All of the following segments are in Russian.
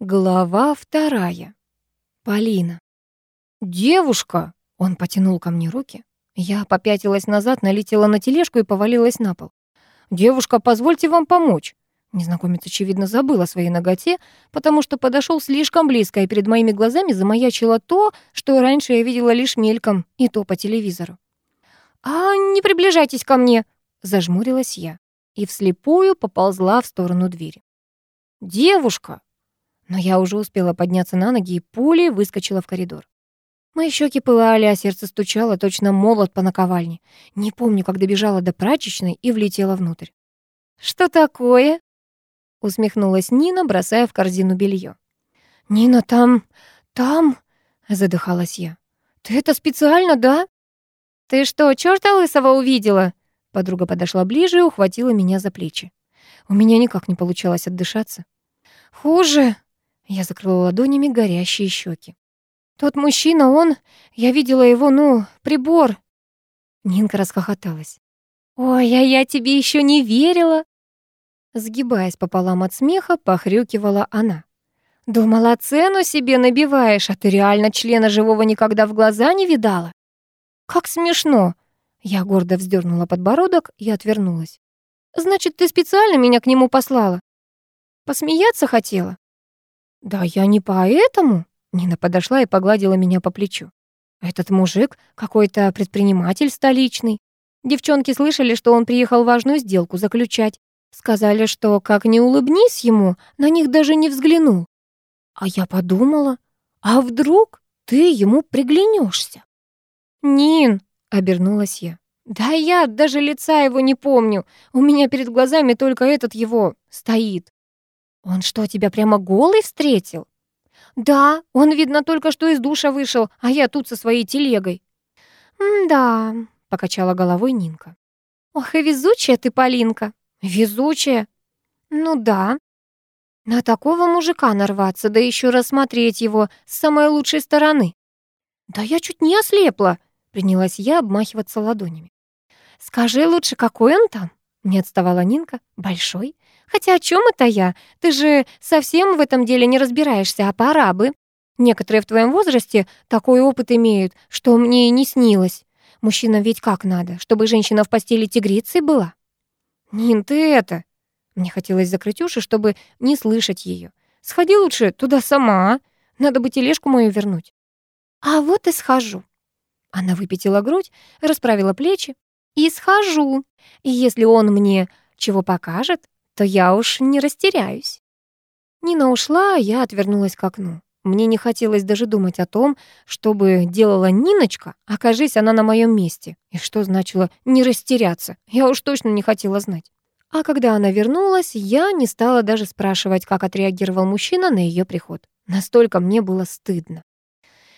Глава вторая. Полина. «Девушка!» — он потянул ко мне руки. Я попятилась назад, налетела на тележку и повалилась на пол. «Девушка, позвольте вам помочь!» Незнакомец, очевидно, забыл о своей ноготе, потому что подошел слишком близко, и перед моими глазами замаячило то, что раньше я видела лишь мельком, и то по телевизору. «А, не приближайтесь ко мне!» — зажмурилась я и вслепую поползла в сторону двери. «Девушка!» Но я уже успела подняться на ноги и пулей выскочила в коридор. Мои щеки пылали, а сердце стучало, точно молот по наковальне. Не помню, как добежала до прачечной и влетела внутрь. «Что такое?» — усмехнулась Нина, бросая в корзину белье. «Нина, там... там...» — задыхалась я. «Ты это специально, да?» «Ты что, чёрта лысого увидела?» Подруга подошла ближе и ухватила меня за плечи. У меня никак не получалось отдышаться. «Хуже!» Я закрыла ладонями горящие щеки. «Тот мужчина, он... Я видела его, ну, прибор». Нинка расхохоталась. «Ой, а я тебе еще не верила!» Сгибаясь пополам от смеха, похрюкивала она. «Думала, цену себе набиваешь, а ты реально члена живого никогда в глаза не видала?» «Как смешно!» Я гордо вздернула подбородок и отвернулась. «Значит, ты специально меня к нему послала?» «Посмеяться хотела?» «Да я не поэтому», — Нина подошла и погладила меня по плечу. «Этот мужик какой-то предприниматель столичный. Девчонки слышали, что он приехал важную сделку заключать. Сказали, что как не улыбнись ему, на них даже не взглянул. А я подумала, а вдруг ты ему приглянешься? «Нин», — обернулась я, — «да я даже лица его не помню. У меня перед глазами только этот его стоит». «Он что, тебя прямо голый встретил?» «Да, он, видно, только что из душа вышел, а я тут со своей телегой». «Да», — покачала головой Нинка. «Ох, и везучая ты, Полинка». «Везучая?» «Ну да». На такого мужика нарваться, да еще рассмотреть его с самой лучшей стороны. «Да я чуть не ослепла», — принялась я обмахиваться ладонями. «Скажи лучше, какой он там?» — не отставала Нинка. «Большой? Хотя о чем это я? Ты же совсем в этом деле не разбираешься, а пора бы. Некоторые в твоем возрасте такой опыт имеют, что мне и не снилось. Мужчина ведь как надо, чтобы женщина в постели тигрицей была? Нин, ты это... Мне хотелось закрыть уши, чтобы не слышать ее. Сходи лучше туда сама. Надо бы тележку мою вернуть. А вот и схожу. Она выпятила грудь, расправила плечи. И схожу. И если он мне чего покажет, то я уж не растеряюсь. Нина ушла, а я отвернулась к окну. Мне не хотелось даже думать о том, что бы делала Ниночка, окажись она на моем месте. И что значило «не растеряться». Я уж точно не хотела знать. А когда она вернулась, я не стала даже спрашивать, как отреагировал мужчина на ее приход. Настолько мне было стыдно.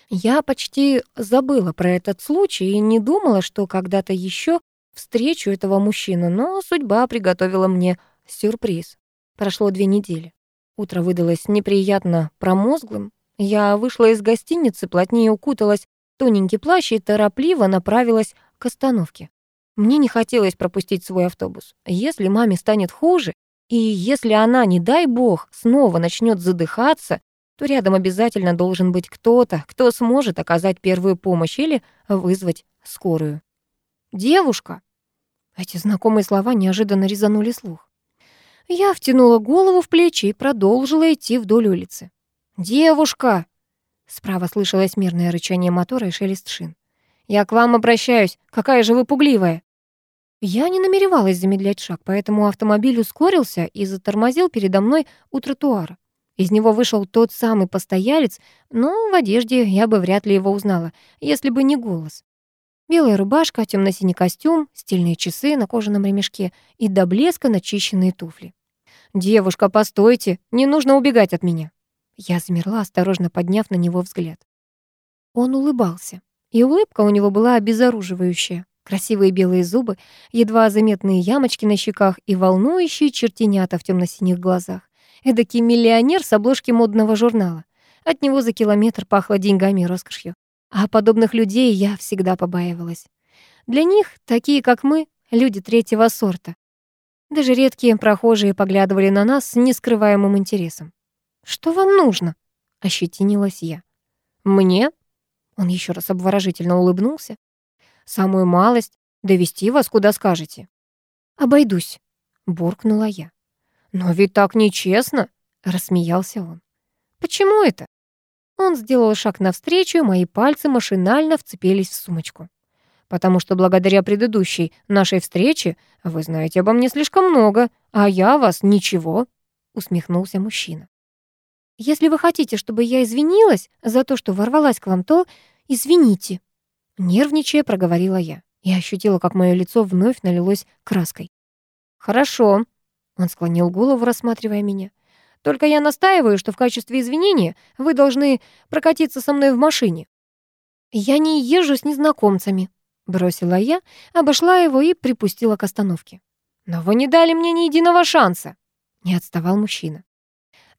Я почти забыла про этот случай и не думала, что когда-то еще встречу этого мужчину, но судьба приготовила мне Сюрприз. Прошло две недели. Утро выдалось неприятно промозглым. Я вышла из гостиницы, плотнее укуталась тоненький плащ и торопливо направилась к остановке. Мне не хотелось пропустить свой автобус. Если маме станет хуже, и если она, не дай бог, снова начнет задыхаться, то рядом обязательно должен быть кто-то, кто сможет оказать первую помощь или вызвать скорую. «Девушка!» Эти знакомые слова неожиданно резанули слух. Я втянула голову в плечи и продолжила идти вдоль улицы. «Девушка!» Справа слышалось мирное рычание мотора и шелест шин. «Я к вам обращаюсь. Какая же вы пугливая!» Я не намеревалась замедлять шаг, поэтому автомобиль ускорился и затормозил передо мной у тротуара. Из него вышел тот самый постоялец, но в одежде я бы вряд ли его узнала, если бы не голос. Белая рубашка, темно синий костюм, стильные часы на кожаном ремешке и до блеска начищенные туфли. «Девушка, постойте, не нужно убегать от меня». Я замерла, осторожно подняв на него взгляд. Он улыбался, и улыбка у него была обезоруживающая. Красивые белые зубы, едва заметные ямочки на щеках и волнующие чертенята в темно-синих глазах. Эдакий миллионер с обложки модного журнала. От него за километр пахло деньгами и роскошью. А подобных людей я всегда побаивалась. Для них, такие как мы, люди третьего сорта, даже редкие прохожие поглядывали на нас с нескрываемым интересом. «Что вам нужно?» — ощетинилась я. «Мне?» — он еще раз обворожительно улыбнулся. «Самую малость довести вас куда скажете». «Обойдусь», — буркнула я. «Но ведь так нечестно», — рассмеялся он. «Почему это?» Он сделал шаг навстречу, и мои пальцы машинально вцепились в сумочку. «Потому что благодаря предыдущей нашей встрече вы знаете обо мне слишком много, а я вас ничего», — усмехнулся мужчина. «Если вы хотите, чтобы я извинилась за то, что ворвалась к вам, то извините», — нервничая проговорила я. Я ощутила, как мое лицо вновь налилось краской. «Хорошо», — он склонил голову, рассматривая меня. Только я настаиваю, что в качестве извинения вы должны прокатиться со мной в машине». «Я не езжу с незнакомцами», — бросила я, обошла его и припустила к остановке. «Но вы не дали мне ни единого шанса», — не отставал мужчина.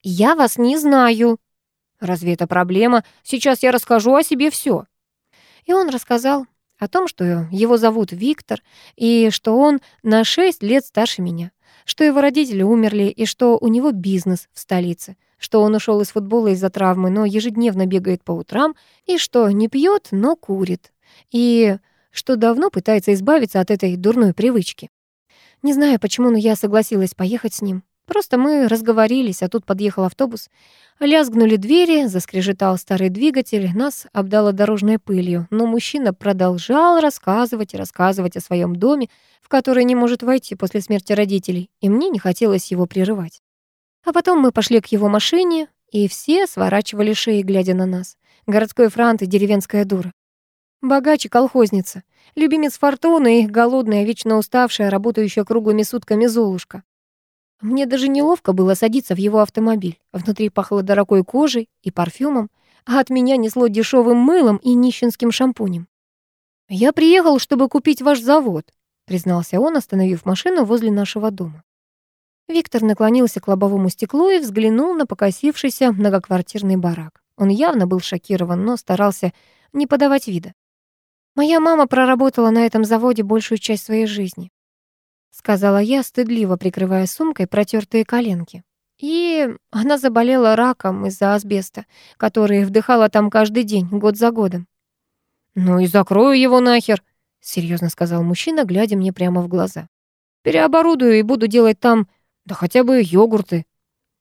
«Я вас не знаю». «Разве это проблема? Сейчас я расскажу о себе все. И он рассказал о том, что его зовут Виктор, и что он на шесть лет старше меня что его родители умерли и что у него бизнес в столице, что он ушел из футбола из-за травмы, но ежедневно бегает по утрам, и что не пьет, но курит, и что давно пытается избавиться от этой дурной привычки. Не знаю почему, но я согласилась поехать с ним. Просто мы разговорились, а тут подъехал автобус. Лязгнули двери, заскрежетал старый двигатель, нас обдало дорожной пылью, но мужчина продолжал рассказывать и рассказывать о своем доме, в который не может войти после смерти родителей, и мне не хотелось его прерывать. А потом мы пошли к его машине, и все сворачивали шеи, глядя на нас. Городской франт и деревенская дура. Богач и колхозница. Любимец фортуны и голодная, вечно уставшая, работающая круглыми сутками Золушка. Мне даже неловко было садиться в его автомобиль. Внутри пахло дорогой кожей и парфюмом, а от меня несло дешевым мылом и нищенским шампунем. «Я приехал, чтобы купить ваш завод», признался он, остановив машину возле нашего дома. Виктор наклонился к лобовому стеклу и взглянул на покосившийся многоквартирный барак. Он явно был шокирован, но старался не подавать вида. «Моя мама проработала на этом заводе большую часть своей жизни сказала я, стыдливо прикрывая сумкой протертые коленки. И она заболела раком из-за асбеста, который вдыхала там каждый день, год за годом. «Ну и закрою его нахер», — серьезно сказал мужчина, глядя мне прямо в глаза. «Переоборудую и буду делать там, да хотя бы йогурты».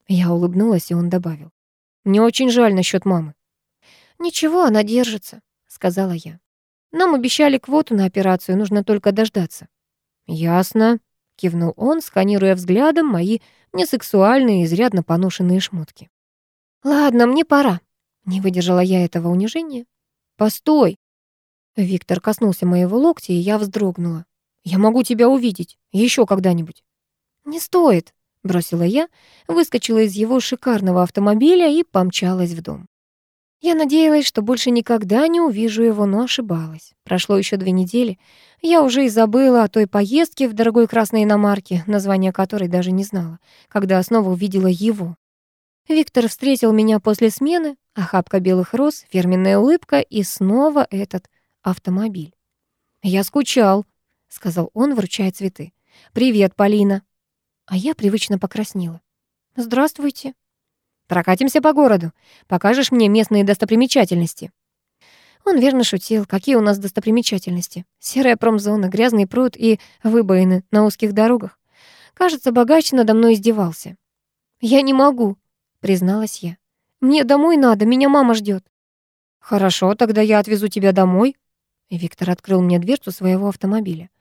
Я улыбнулась, и он добавил. «Мне очень жаль насчет мамы». «Ничего, она держится», — сказала я. «Нам обещали квоту на операцию, нужно только дождаться». «Ясно», — кивнул он, сканируя взглядом мои несексуальные, изрядно поношенные шмотки. «Ладно, мне пора», — не выдержала я этого унижения. «Постой!» Виктор коснулся моего локтя, и я вздрогнула. «Я могу тебя увидеть. еще когда-нибудь». «Не стоит», — бросила я, выскочила из его шикарного автомобиля и помчалась в дом. Я надеялась, что больше никогда не увижу его, но ошибалась. Прошло еще две недели. Я уже и забыла о той поездке в дорогой красной иномарке, название которой даже не знала, когда снова увидела его. Виктор встретил меня после смены, охапка белых роз, фирменная улыбка и снова этот автомобиль. «Я скучал», — сказал он, вручая цветы. «Привет, Полина». А я привычно покраснела. «Здравствуйте», Прокатимся по городу. Покажешь мне местные достопримечательности». Он верно шутил. Какие у нас достопримечательности? Серая промзона, грязный пруд и выбоины на узких дорогах. Кажется, богач надо мной издевался. «Я не могу», — призналась я. «Мне домой надо, меня мама ждет. «Хорошо, тогда я отвезу тебя домой». Виктор открыл мне дверцу своего автомобиля.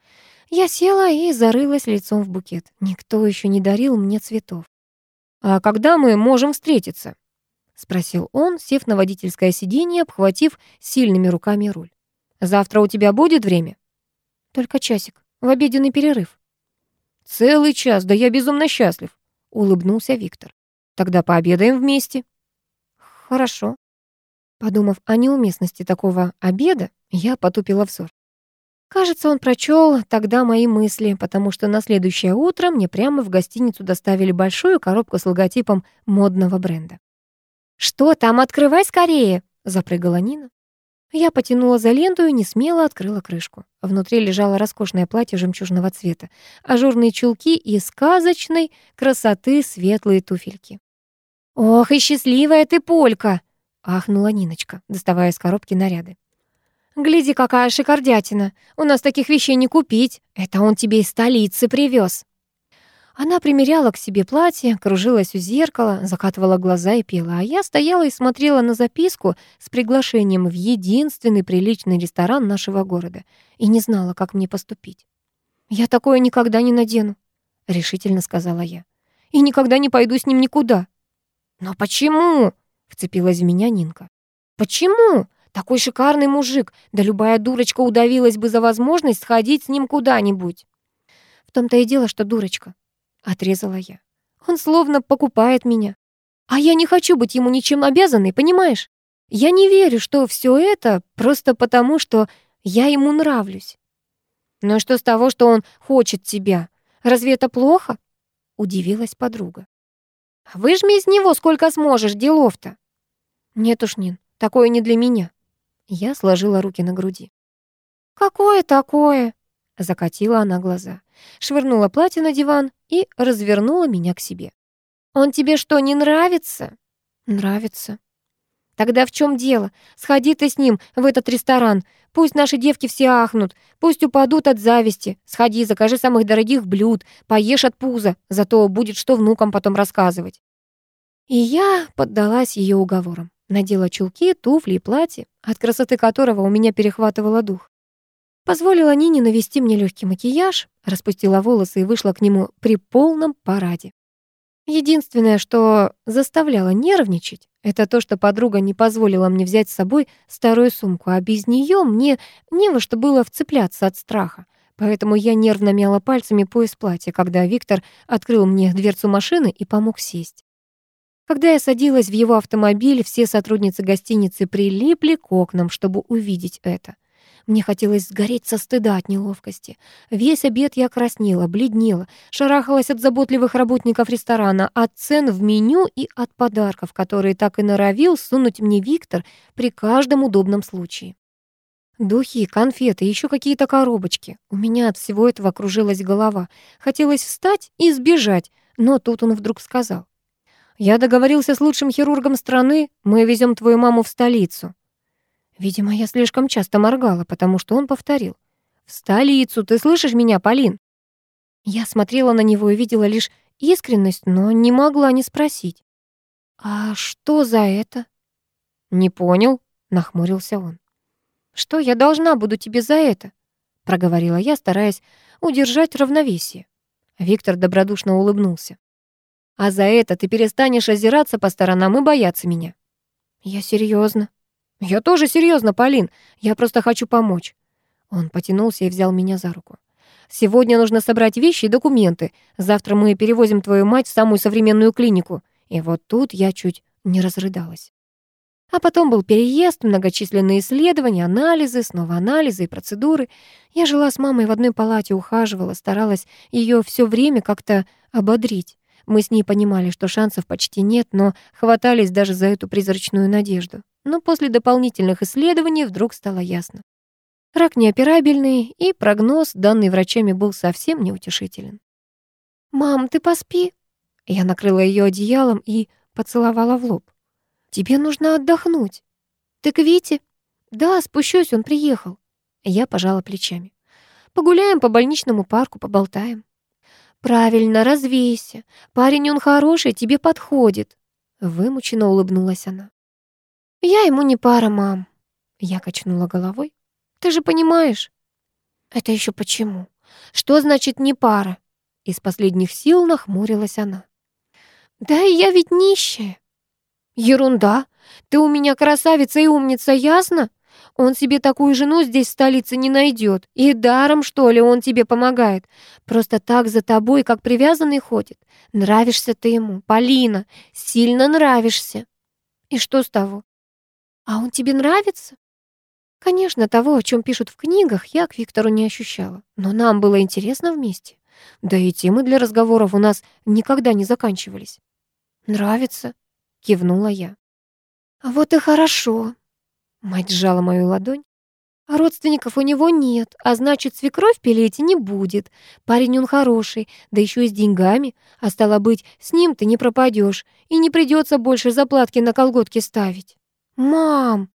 Я села и зарылась лицом в букет. Никто еще не дарил мне цветов. «А когда мы можем встретиться?» — спросил он, сев на водительское сиденье, обхватив сильными руками руль. «Завтра у тебя будет время?» «Только часик, в обеденный перерыв». «Целый час, да я безумно счастлив», — улыбнулся Виктор. «Тогда пообедаем вместе». «Хорошо». Подумав о неуместности такого обеда, я потупила взор. Кажется, он прочел тогда мои мысли, потому что на следующее утро мне прямо в гостиницу доставили большую коробку с логотипом модного бренда. «Что там? Открывай скорее!» — запрыгала Нина. Я потянула за ленту и не смело открыла крышку. Внутри лежало роскошное платье жемчужного цвета, ажурные чулки и сказочной красоты светлые туфельки. «Ох, и счастливая ты, Полька!» — ахнула Ниночка, доставая из коробки наряды. «Гляди, какая шикардятина! У нас таких вещей не купить. Это он тебе из столицы привез. Она примеряла к себе платье, кружилась у зеркала, закатывала глаза и пела, а я стояла и смотрела на записку с приглашением в единственный приличный ресторан нашего города и не знала, как мне поступить. «Я такое никогда не надену», — решительно сказала я. «И никогда не пойду с ним никуда». «Но почему?» — вцепилась в меня Нинка. «Почему? Такой шикарный мужик, да любая дурочка удавилась бы за возможность сходить с ним куда-нибудь». «В том-то и дело, что дурочка», отрезала я. Он словно покупает меня. А я не хочу быть ему ничем обязанной, понимаешь? Я не верю, что все это просто потому, что я ему нравлюсь. Но «Ну что с того, что он хочет тебя? Разве это плохо? Удивилась подруга. Выжми из него сколько сможешь, делов-то. Нет уж, Нин, такое не для меня. Я сложила руки на груди. Какое такое? Закатила она глаза, швырнула платье на диван и развернула меня к себе. «Он тебе что, не нравится?» «Нравится». «Тогда в чем дело? Сходи ты с ним в этот ресторан. Пусть наши девки все ахнут, пусть упадут от зависти. Сходи, закажи самых дорогих блюд, поешь от пуза, зато будет что внукам потом рассказывать». И я поддалась ее уговорам. Надела чулки, туфли и платье, от красоты которого у меня перехватывало дух. Позволила Нине навести мне легкий макияж, распустила волосы и вышла к нему при полном параде. Единственное, что заставляло нервничать, это то, что подруга не позволила мне взять с собой старую сумку, а без нее мне не во что было вцепляться от страха. Поэтому я нервно мяла пальцами пояс платья, когда Виктор открыл мне дверцу машины и помог сесть. Когда я садилась в его автомобиль, все сотрудницы гостиницы прилипли к окнам, чтобы увидеть это — мне хотелось сгореть со стыда от неловкости. Весь обед я краснела, бледнела, шарахалась от заботливых работников ресторана, от цен в меню и от подарков, которые так и норовил сунуть мне Виктор при каждом удобном случае. Духи, конфеты, еще какие-то коробочки. У меня от всего этого кружилась голова. Хотелось встать и сбежать, но тут он вдруг сказал. «Я договорился с лучшим хирургом страны, мы везем твою маму в столицу». Видимо, я слишком часто моргала, потому что он повторил. «В столицу, ты слышишь меня, Полин?» Я смотрела на него и видела лишь искренность, но не могла не спросить. «А что за это?» «Не понял», — нахмурился он. «Что я должна буду тебе за это?» — проговорила я, стараясь удержать равновесие. Виктор добродушно улыбнулся. «А за это ты перестанешь озираться по сторонам и бояться меня». «Я серьезно. «Я тоже серьезно, Полин. Я просто хочу помочь». Он потянулся и взял меня за руку. «Сегодня нужно собрать вещи и документы. Завтра мы перевозим твою мать в самую современную клинику». И вот тут я чуть не разрыдалась. А потом был переезд, многочисленные исследования, анализы, снова анализы и процедуры. Я жила с мамой в одной палате, ухаживала, старалась ее все время как-то ободрить. Мы с ней понимали, что шансов почти нет, но хватались даже за эту призрачную надежду но после дополнительных исследований вдруг стало ясно. Рак неоперабельный, и прогноз, данный врачами, был совсем неутешителен. «Мам, ты поспи!» Я накрыла ее одеялом и поцеловала в лоб. «Тебе нужно отдохнуть». «Ты к Вите?» «Да, спущусь, он приехал». Я пожала плечами. «Погуляем по больничному парку, поболтаем». «Правильно, развейся. Парень он хороший, тебе подходит». Вымученно улыбнулась она. «Я ему не пара, мам». Я качнула головой. «Ты же понимаешь?» «Это еще почему? Что значит не пара?» Из последних сил нахмурилась она. «Да я ведь нищая». «Ерунда. Ты у меня красавица и умница, ясно? Он себе такую жену здесь в столице не найдет. И даром, что ли, он тебе помогает. Просто так за тобой, как привязанный ходит. Нравишься ты ему, Полина, сильно нравишься. И что с того? «А он тебе нравится?» Конечно, того, о чем пишут в книгах, я к Виктору не ощущала. Но нам было интересно вместе. Да и темы для разговоров у нас никогда не заканчивались. «Нравится?» — кивнула я. «Вот и хорошо». Мать сжала мою ладонь. А родственников у него нет, а значит, свекровь пилить не будет. Парень он хороший, да еще и с деньгами. А стало быть, с ним ты не пропадешь, и не придется больше заплатки на колготки ставить. Мам!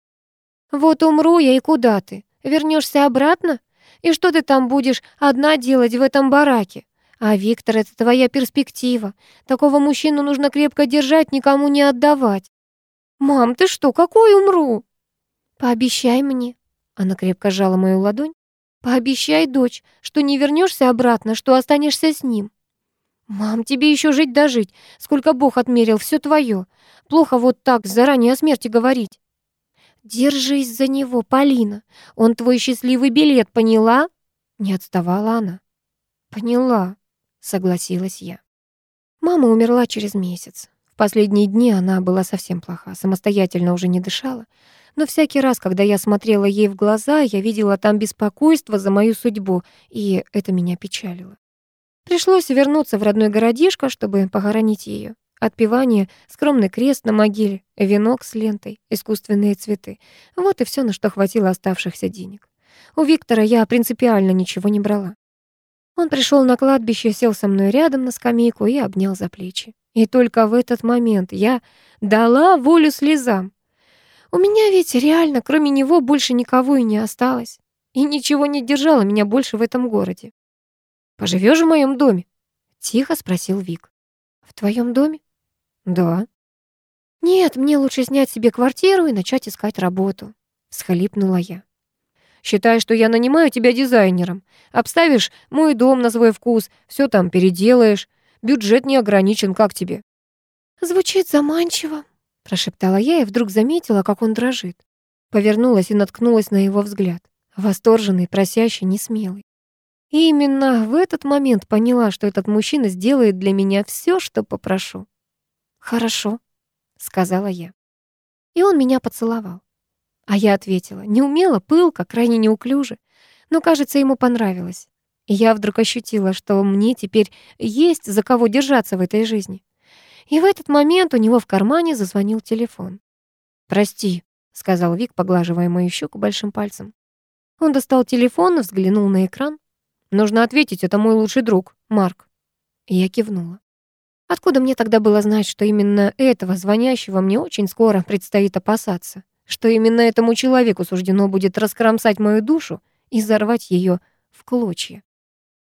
Вот умру я, и куда ты? Вернешься обратно? И что ты там будешь одна делать в этом бараке? А Виктор — это твоя перспектива. Такого мужчину нужно крепко держать, никому не отдавать. Мам, ты что, какой умру? Пообещай мне, она крепко сжала мою ладонь. «Пообещай, дочь, что не вернешься обратно, что останешься с ним». «Мам, тебе еще жить дожить. Сколько Бог отмерил, все твое. Плохо вот так заранее о смерти говорить». «Держись за него, Полина. Он твой счастливый билет, поняла?» Не отставала она. «Поняла», — согласилась я. Мама умерла через месяц. В последние дни она была совсем плоха, самостоятельно уже не дышала. Но всякий раз, когда я смотрела ей в глаза, я видела там беспокойство за мою судьбу, и это меня печалило. Пришлось вернуться в родной городишко, чтобы похоронить ее. Отпевание, скромный крест на могиле, венок с лентой, искусственные цветы. Вот и все, на что хватило оставшихся денег. У Виктора я принципиально ничего не брала. Он пришел на кладбище, сел со мной рядом на скамейку и обнял за плечи. И только в этот момент я дала волю слезам. У меня ведь реально, кроме него, больше никого и не осталось. И ничего не держало меня больше в этом городе. «Поживёшь в моем доме?» — тихо спросил Вик. «В твоем доме?» «Да». «Нет, мне лучше снять себе квартиру и начать искать работу», — всхлипнула я. «Считай, что я нанимаю тебя дизайнером. Обставишь мой дом на свой вкус, все там переделаешь. Бюджет не ограничен, как тебе?» «Звучит заманчиво», прошептала я и вдруг заметила, как он дрожит. Повернулась и наткнулась на его взгляд. Восторженный, просящий, несмелый. И именно в этот момент поняла, что этот мужчина сделает для меня все, что попрошу. «Хорошо», — сказала я. И он меня поцеловал. А я ответила, неумело, пылко, крайне неуклюже. Но, кажется, ему понравилось. И я вдруг ощутила, что мне теперь есть за кого держаться в этой жизни. И в этот момент у него в кармане зазвонил телефон. «Прости», — сказал Вик, поглаживая мою щеку большим пальцем. Он достал телефон и взглянул на экран. «Нужно ответить, это мой лучший друг, Марк». Я кивнула. Откуда мне тогда было знать, что именно этого звонящего мне очень скоро предстоит опасаться? Что именно этому человеку суждено будет раскромсать мою душу и взорвать ее в клочья?